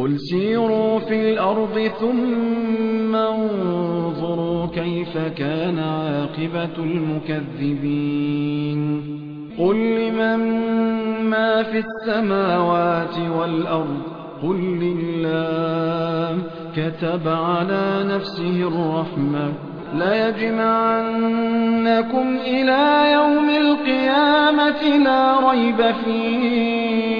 قل سيروا في الأرض ثم انظروا كيف كان عاقبة المكذبين قل لمن ما في السماوات والأرض قل لله كتب على نفسه الرحمة ليجمعنكم إلى يوم القيامة لا ريب فيه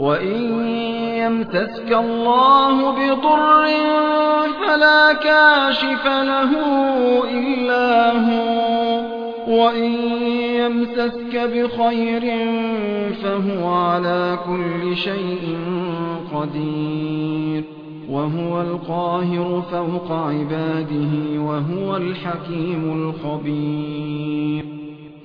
وإن يمتسك الله بضر فلا كاشف له إلا هو وإن يمسسك بخير فهو على كل شيء قدير وهو القاهر فوق عباده وهو الحكيم الخبير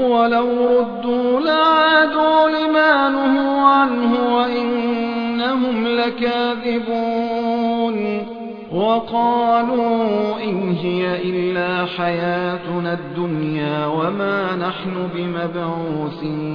ولو ردوا لعادوا لما نهوا عنه وإنهم لكاذبون وقالوا إن هي إلا حياتنا الدنيا وما نحن بمبعوثين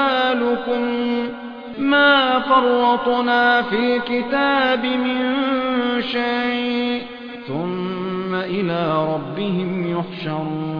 أمثالكم ما فرطنا في الكتاب من شيء ثم إلى ربهم يحشرون.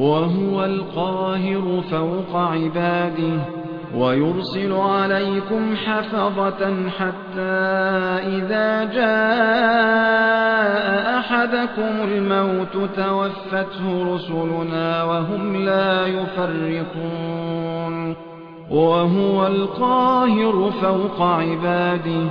وهو القاهر فوق عباده ويرسل عليكم حفظة حتى إذا جاء أحدكم الموت توفته رسلنا وهم لا يفرطون وهو القاهر فوق عباده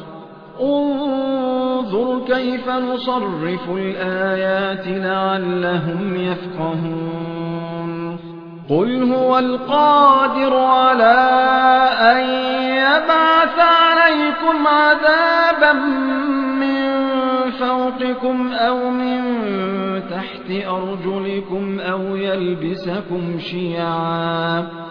انظر كيف نصرف الآيات لعلهم يفقهون. قل هو القادر على أن يبعث عليكم عذابا من فوقكم أو من تحت أرجلكم أو يلبسكم شيعا.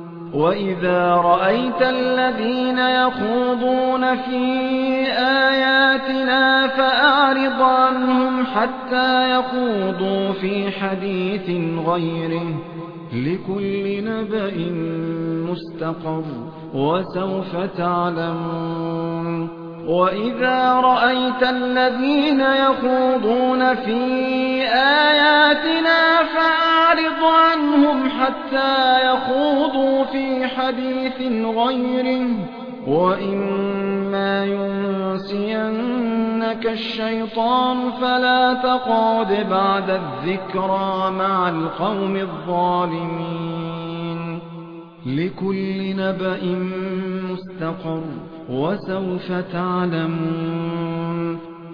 وإذا رأيت الذين يخوضون في آياتنا فأعرض عنهم حتى يخوضوا في حديث غيره لكل نبأ مستقر وسوف تعلمون وإذا رأيت الذين يخوضون في آياتنا فأعرض عنهم حتى يخوضوا في حديث غيره. وإما ينسينك الشيطان فلا تقعد بعد الذكرى مع القوم الظالمين. لكل نبأ مستقر وسوف تعلمون.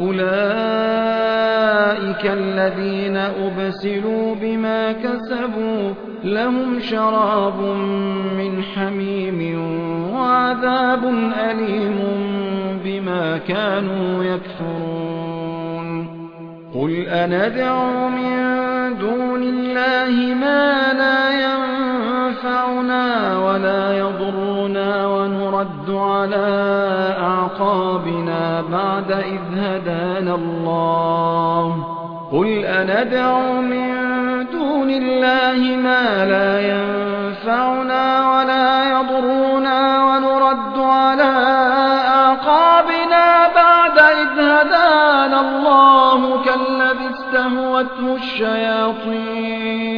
أولئك الذين أبسلوا بما كسبوا لهم شراب من حميم وعذاب أليم بما كانوا يكفرون. قل أندعو من دون الله ما لا ينفعنا ولا يضرنا ونرد على أعقابنا بعد إذ هدانا الله. قل أندعو من دون الله ما لا ينفعنا ولا يضرنا ونرد على أعقابنا بعد إذ هدانا الله كالذي استهوته الشياطين.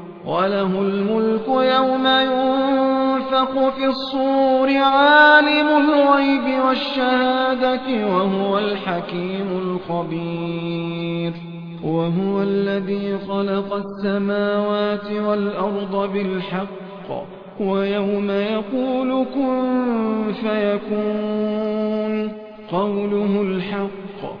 وله الملك يوم ينفق في الصور عالم الغيب والشهادة وهو الحكيم الخبير وهو الذي خلق السماوات والأرض بالحق ويوم يقول كن فيكون قوله الحق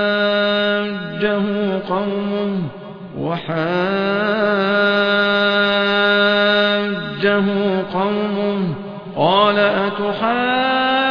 وحاج قومه وحاجه قومه قال أتحاجوني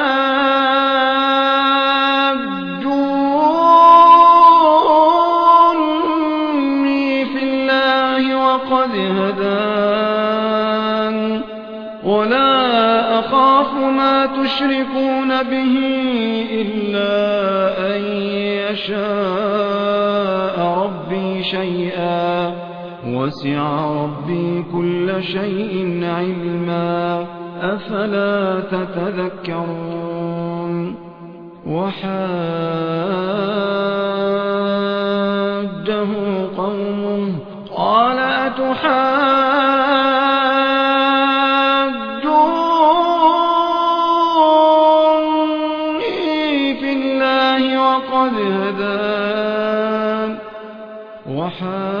به إلا أن يشاء ربي شيئا. وسع ربي كل شيء علما. أفلا تتذكرون؟ وحاجه قومه؟ قال أتحاجوني وحاجه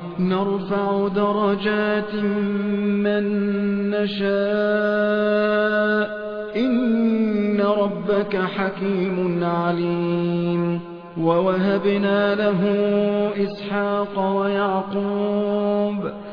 نرفع درجات من نشاء. إن ربك حكيم عليم. ووهبنا له إسحاق ويعقوب.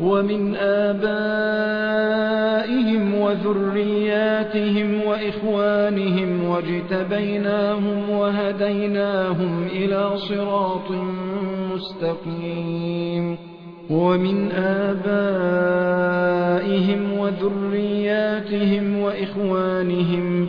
ومن آبائهم وذرياتهم وإخوانهم واجتبيناهم وهديناهم إلى صراط مستقيم ومن آبائهم وذرياتهم وإخوانهم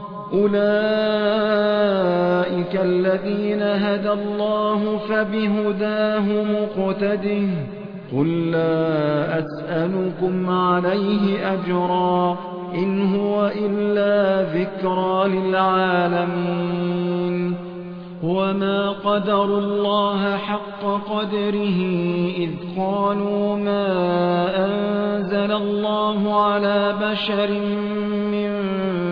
أولئك الذين هدى الله فبهداه مقتده. قل لا أسألكم عليه أجرا إن هو إلا ذكرى للعالمين. وما قدر الله حق قدره إذ قالوا ما أنزل الله على بشر من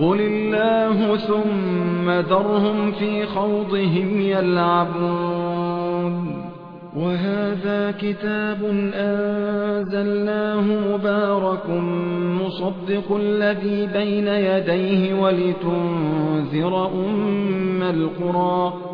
قل الله ثم ذرهم في خوضهم يلعبون وهذا كتاب أنزلناه مبارك مصدق الذي بين يديه ولتنذر أم القرى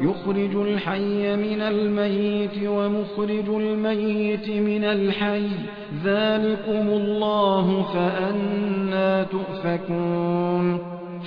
يخرج الحي من الميت ومخرج الميت من الحي. ذلكم الله فأنا تؤفكون.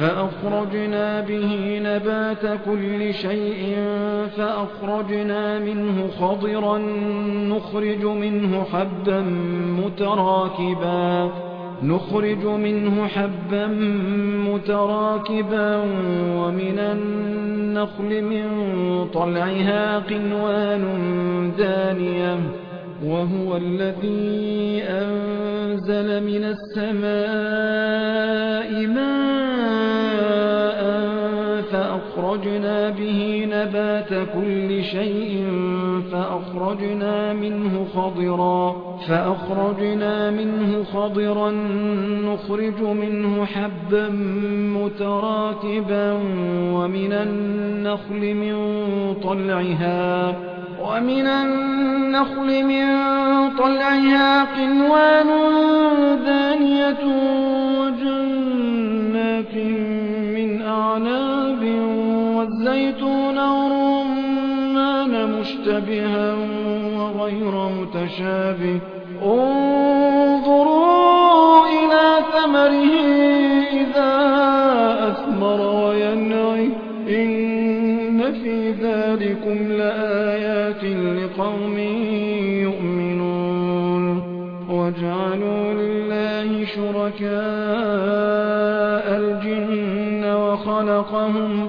فأخرجنا به نبات كل شيء فأخرجنا منه خضرا نخرج منه حبا متراكبا نخرج منه حبا متراكبا ومن النخل من طلعها قنوان دانية وهو الذي أنزل من السماء ماء فأخرجنا به نبات كل شيء فأخرجنا منه خضرا فأخرجنا منه خضرا نخرج منه حبا متراكبا ومن النخل من طلعها ومن النخل من طلعها قنوان دانية وجنات من أعناب والزيتون والرمان مشتبها وغير متشابه. انظروا إلى ثمره إذا أثمر وينعي. إن في ذلكم لآيات لقوم يؤمنون. وجعلوا لله شركاء الجن وخلقهم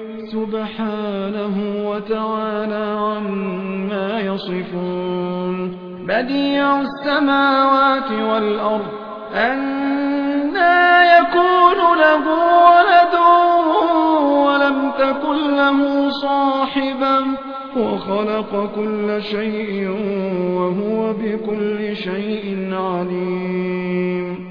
سبحانه وتعالى عما يصفون. بديع السماوات والأرض أنا يكون له ولد ولم تكن له صاحبا وخلق كل شيء وهو بكل شيء عليم.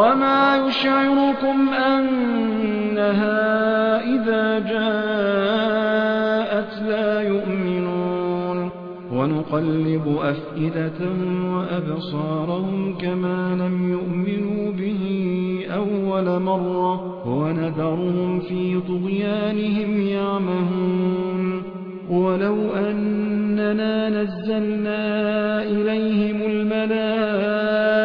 وما يشعركم أنها إذا جاءت لا يؤمنون ونقلب أفئدتهم وأبصارهم كما لم يؤمنوا به أول مرة ونذرهم في طغيانهم يعمهون ولو أننا نزلنا إليهم الملائكة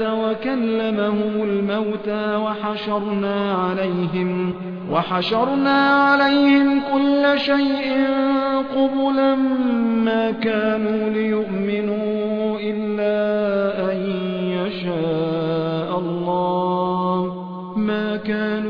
وكلمهم الموتى وحشرنا عليهم وحشرنا عليهم كل شيء قبلا ما كانوا ليؤمنوا إلا أن يشاء الله ما كانوا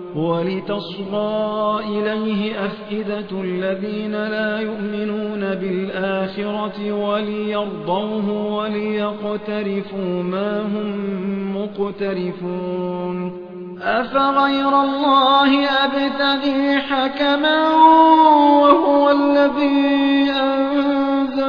ولتصغى إليه أفئدة الذين لا يؤمنون بالآخرة وليرضوه وليقترفوا ما هم مقترفون. أفغير الله أبتغي حكما وهو الذي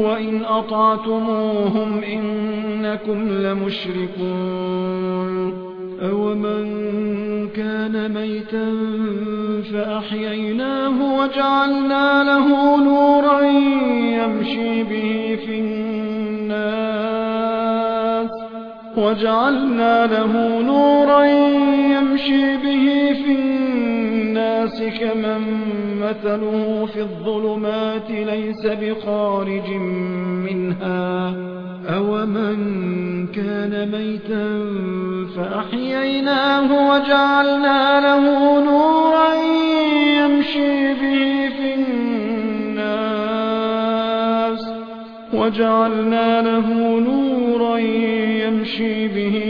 وإن أطعتموهم إنكم لمشركون أومن كان ميتا فأحييناه وجعلنا له نورا يمشي به في الناس وجعلنا له نورا يمشي به في الناس كمن مثله في الظلمات ليس بخارج منها أومن كان ميتا فأحييناه وجعلنا له نورا يمشي به في الناس وجعلنا له نورا يمشي به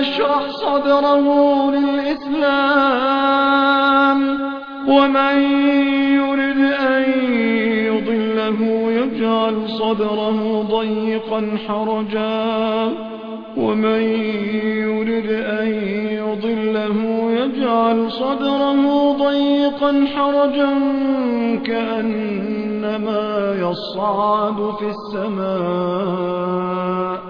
يشرح صدره للإسلام. ومن يرد أن يضله يجعل صدره ضيقا حرجا. ومن يرد أن يضله يجعل صدره ضيقا حرجا. كأنما يصعد في السماء.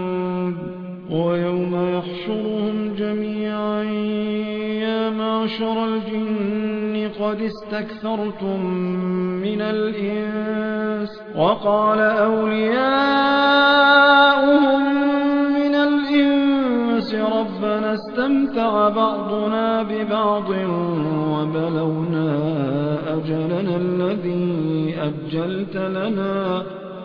ويوم يحشرهم جميعا يا معشر الجن قد استكثرتم من الإنس وقال أولياؤهم من الإنس ربنا استمع واستمتع بعضنا ببعض وبلونا أجلنا الذي أجلت لنا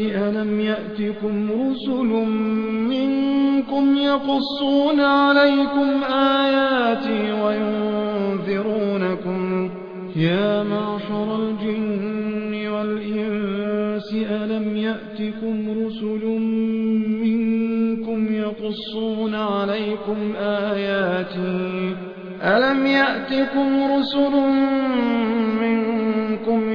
ألم يأتكم رسل منكم يقصون عليكم آياتي وينذرونكم يا معشر الجن والإنس ألم يأتكم رسل منكم يقصون عليكم آياتي ألم يأتكم رسل منكم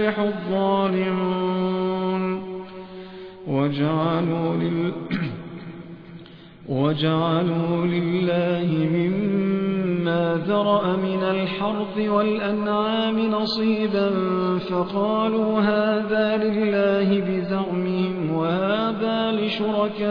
يفلح الظالمون. وجعلوا لل وجعلوا لله مما ذرأ من الحرث والأنعام نصيبا فقالوا هذا لله بزعمهم وهذا لشركائنا.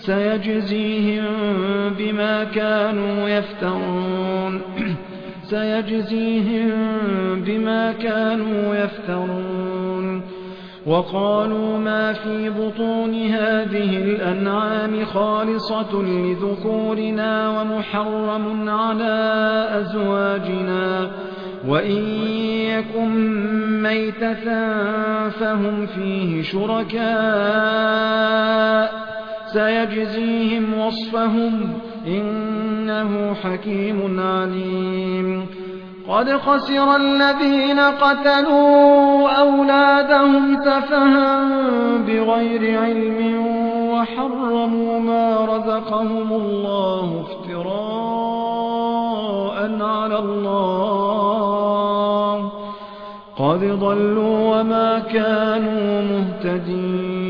سيجزيهم بما كانوا يفترون. سيجزيهم بما كانوا يفترون. وقالوا ما في بطون هذه الأنعام خالصة لذكورنا ومحرم على أزواجنا. وإن يكن ميتة فهم فيه شركاء. سيجزيهم وصفهم إنه حكيم عليم. قد خسر الذين قتلوا أولادهم تفها بغير علم وحرموا ما رزقهم الله افتراء على الله. قد ضلوا وما كانوا مهتدين.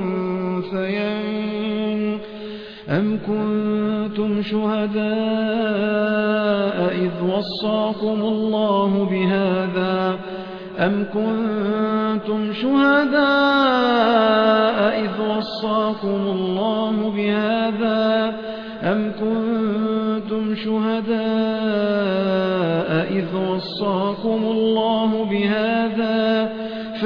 كنتم شهداء إذ وصاكم الله بهذا أم كنتم شهداء إذ وصاكم الله بهذا أم كنتم شهداء إذ وصاكم الله بهذا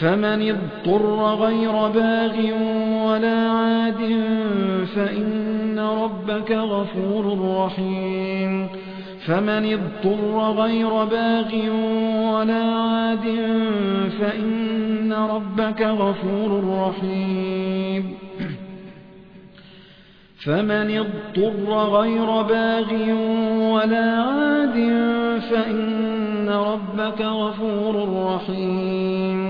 فمن اضطر غير باغ ولا عاد فإن ربك غفور رحيم. فمن اضطر غير باغ ولا عاد فإن ربك غفور رحيم. فمن اضطر غير باغ ولا عاد فإن ربك غفور رحيم.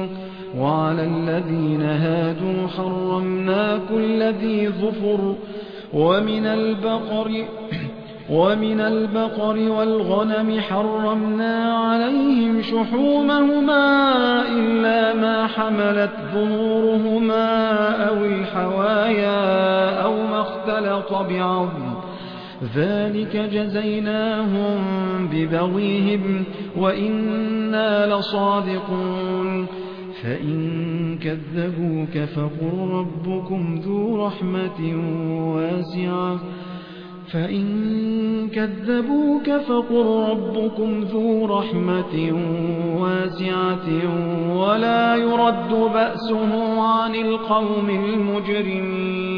وعلى الذين هادوا حرمنا كل ذي ظفر ومن البقر ومن البقر والغنم حرمنا عليهم شحومهما إلا ما حملت ظهورهما أو الحوايا أو ما اختلط بعظم. ذلك جزيناهم ببغيهم وإنا لصادقون. فإن كذبوك فقل ربكم ذو رحمة واسعة. فإن كذبوك فقل ربكم ذو رحمة واسعة. ولا يرد بأسه عن القوم المجرمين.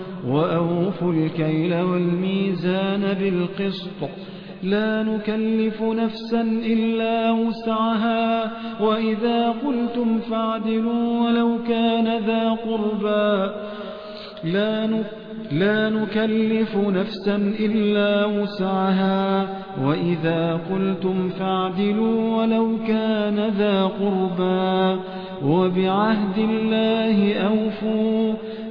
وأوفوا الكيل والميزان بالقسط. لا نكلف نفسا إلا وسعها. وإذا قلتم فاعدلوا ولو كان ذا قربا لا لا نكلف نفسا إلا وسعها. وإذا قلتم فاعدلوا ولو كان ذا قربا وبعهد الله أوفوا.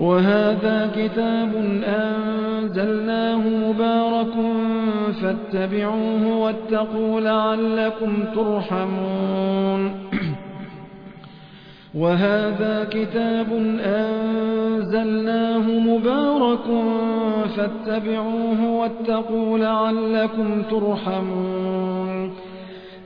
وهذا كتاب أنزلناه مبارك فاتبعوه واتقوا لعلكم ترحمون. وهذا كتاب أنزلناه مبارك فاتبعوه واتقوا لعلكم ترحمون.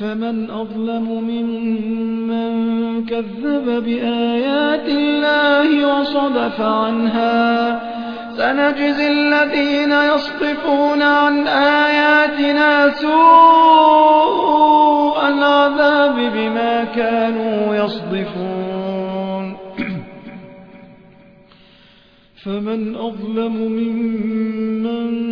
فمن أظلم ممن كذب بآيات الله وصدف عنها سنجزي الذين يصطفون عن آياتنا سوء العذاب بما كانوا يصدفون. فمن أظلم ممن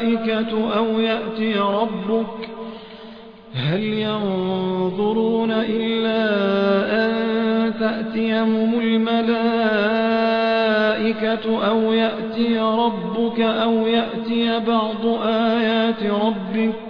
الملائكة أو يأتي ربك هل ينظرون إلا أن تأتيهم الملائكة أو يأتي ربك أو يأتي بعض آيات ربك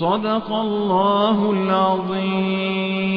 صدق الله العظيم.